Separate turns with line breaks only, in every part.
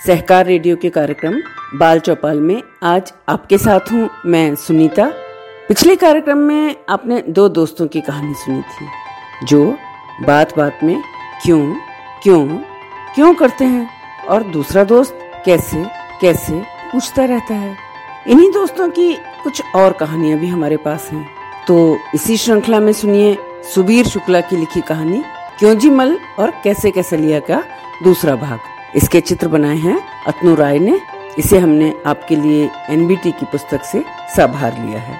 सहकार radio के कार्यक्रम बाल चौपाल में आज आपके साथ हूँ मैं सुनीता। पिछले कार्यक्रम में आपने दो दोस्तों की कहानी सुनी थी, जो बात बात में क्यों क्यों क्यों करते हैं और दूसरा दोस्त कैसे कैसे पूछता रहता है। इन्हीं दोस्तों की कुछ और कहानियाँ भी हमारे पास हैं। तो इसी श्रृंखला में सुनिए सुबीर शुक्ला की लिखी कहानी, क्यों जी मल और कैसे कैसे लिया का दूसरा भाग। इसके चित्र बनाए हैं अतनु राय ने। इसे हमने आपके लिए एनबीटी की पुस्तक से साभार लिया है।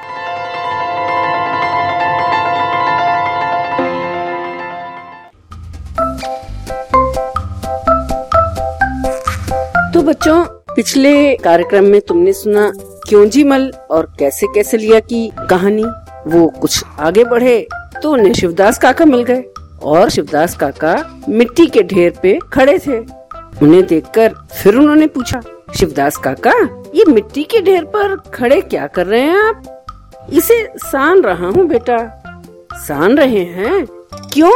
तो बच्चों, पिछले कार्यक्रम में तुमने सुना क्यों जी मल और कैसे कैसे लिया की कहानी। वो कुछ आगे बढ़े तो उन्हें शिवदास काका मिल गए और शिवदास काका मिट्टी के ढेर पे खड़े थे। उन्हें देखकर फिर उन्होंने पूछा, शिवदास काका, ये मिट्टी के ढेर पर खड़े क्या कर रहे हैं आप? इसे सान रहा हूँ बेटा। सान रहे हैं? क्यों?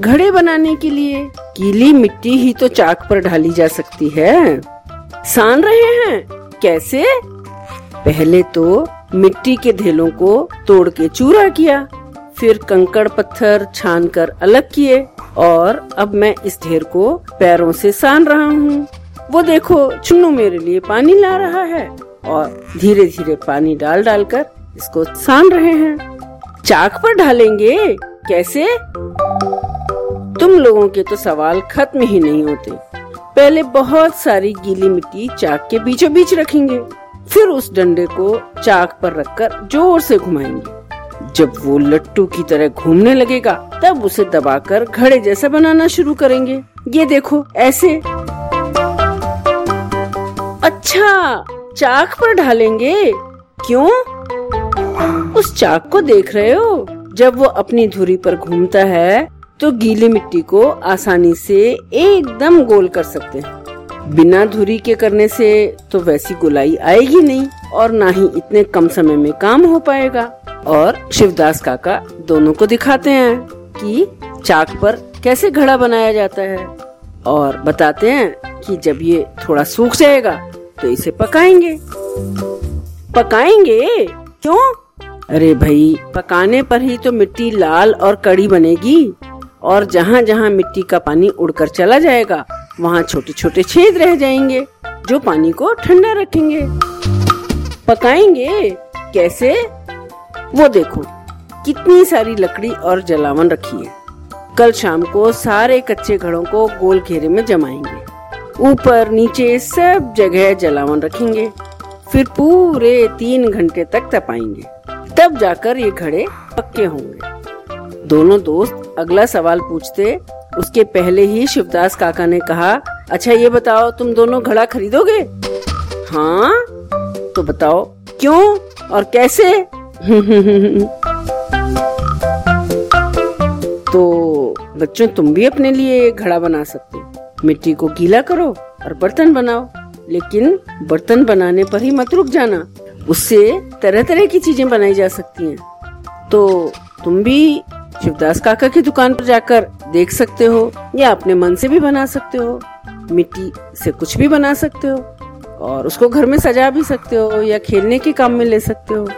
घड़े बनाने के लिए। गीली मिट्टी ही तो चाक पर ढाली जा सकती है। सान रहे हैं? कैसे? पहले तो मिट्टी के ढेलों को तोड़ के चूरा किया, फिर कंकड़ पत्थर छान कर अलग किए। और अब मैं इस ढेर को पैरों से सान रहा हूँ। वो देखो, चुन्नू मेरे लिए पानी ला रहा है और धीरे धीरे पानी डाल डालकर इसको सान रहे हैं। चाक पर ढालेंगे? कैसे? तुम लोगों के तो सवाल खत्म ही नहीं होते। पहले बहुत सारी गीली मिट्टी चाक के बीचों बीच रखेंगे। फिर उस डंडे को चाक पर रखकर ज़ोर से घुमाएँगे। जब वो लट्टू की तरह घूमने लगेगा तब उसे दबाकर घड़े जैसा बनाना शुरू करेंगे। ये देखो, ऐसे। अच्छा चाक पर ढालेंगे। क्यों? उस चाक को देख रहे हो? जब वो अपनी धुरी पर घूमता है तो गीली मिट्टी को आसानी से एकदम गोल कर सकते हैं। बिना धुरी के करने से तो वैसी गोलाई आएगी नहीं, और ना ही इतने कम समय में काम हो पाएगा। और शिवदास काका दोनों को दिखाते हैं। कि चाक पर कैसे घड़ा बनाया जाता है। और बताते हैं कि जब ये थोड़ा सूख जाएगा तो इसे पकाएँगे। पकाएँगे? क्यों? अरे भाई, पकाने पर ही तो मिट्टी लाल और कड़ी बनेगी। और जहाँ जहाँ मिट्टी का पानी उड़कर चला जाएगा, वहाँ छोटे छोटे छेद रह जाएँगे, जो पानी को ठंडा रखेंगे। पकाएँगे? कैसे? वो देखो। कितनी सारी लकड़ी और जलावन रखी है। कल शाम को सारे कच्चे घड़ों को गोल घेरे में जमाएँगे। ऊपर नीचे सब जगह जलावन रखेंगे। फिर पूरे तीन घंटे तक तपाएँगे। तब जाकर ये घड़े पक्के होंगे। दोनों दोस्त अगला सवाल पूछते, उसके पहले ही शिवदास काका ने कहा अच्छा ये बताओ, तुम दोनों घड़ा खरीदोगे? हाँ। तो बताओ, क्यों और कैसे? बच्चों, तुम भी अपने लिए एक घड़ा बना सकते हो। मिट्टी को गीला करो और बर्तन बनाओ, लेकिन बर्तन बनाने पर ही मत रुक जाना। उससे तरह तरह की चीज़ें बनाई जा सकती हैं। तो तुम भी शिवदास काका की दुकान पर जाकर देख सकते हो, या अपने मन से भी बना सकते हो। मिट्टी से कुछ भी बना सकते हो, और उसको घर में सजा भी सकते हो, या खेलने के काम में ले सकते हो।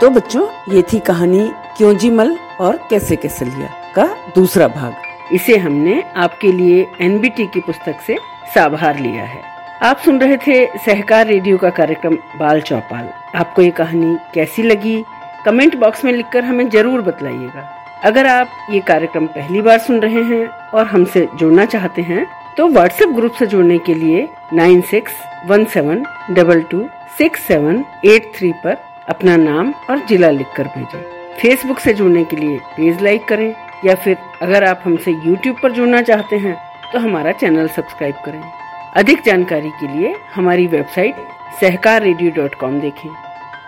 तो बच्चों, ये थी कहानी क्यों जी मल और कैसे कैसे लिया का दूसरा भाग। इसे हमने आपके लिए एनबीटी की पुस्तक से साभार लिया है। आप सुन रहे थे सहकार रेडियो का कार्यक्रम बाल चौपाल। आपको ये कहानी कैसी लगी? कमेंट बॉक्स में लिखकर हमें ज़रूर बतलाइएगा। अगर आप ये कार्यक्रम पहली बार सुन रहे हैं और हमसे जुड़ना चाहते हैं तो व्हाट्सएप ग्रुप से जुड़ने के लिए nine six one seven double two six seven eight three पर अपना नाम और जिला लिखकर भेजें। फेसबुक से जुड़ने के लिए पेज लाइक करें या फिर अगर आप हमसे यूट्यूब पर जुड़ना चाहते हैं तो हमारा चैनल सब्सक्राइब करें। अधिक जानकारी के लिए हमारी website Sahakar radio dot com देखें।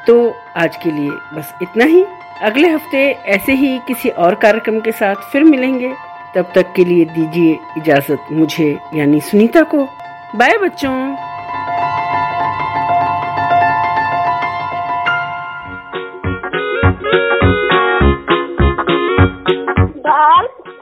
तो आज के लिए बस इतना ही। अगले हफ़्ते ऐसे ही किसी और कार्यक्रम के साथ फिर मिलेंगे। तब तक के लिए दीजिए इजाज़त मुझे यानी सुनीता को। बाय बच्चों।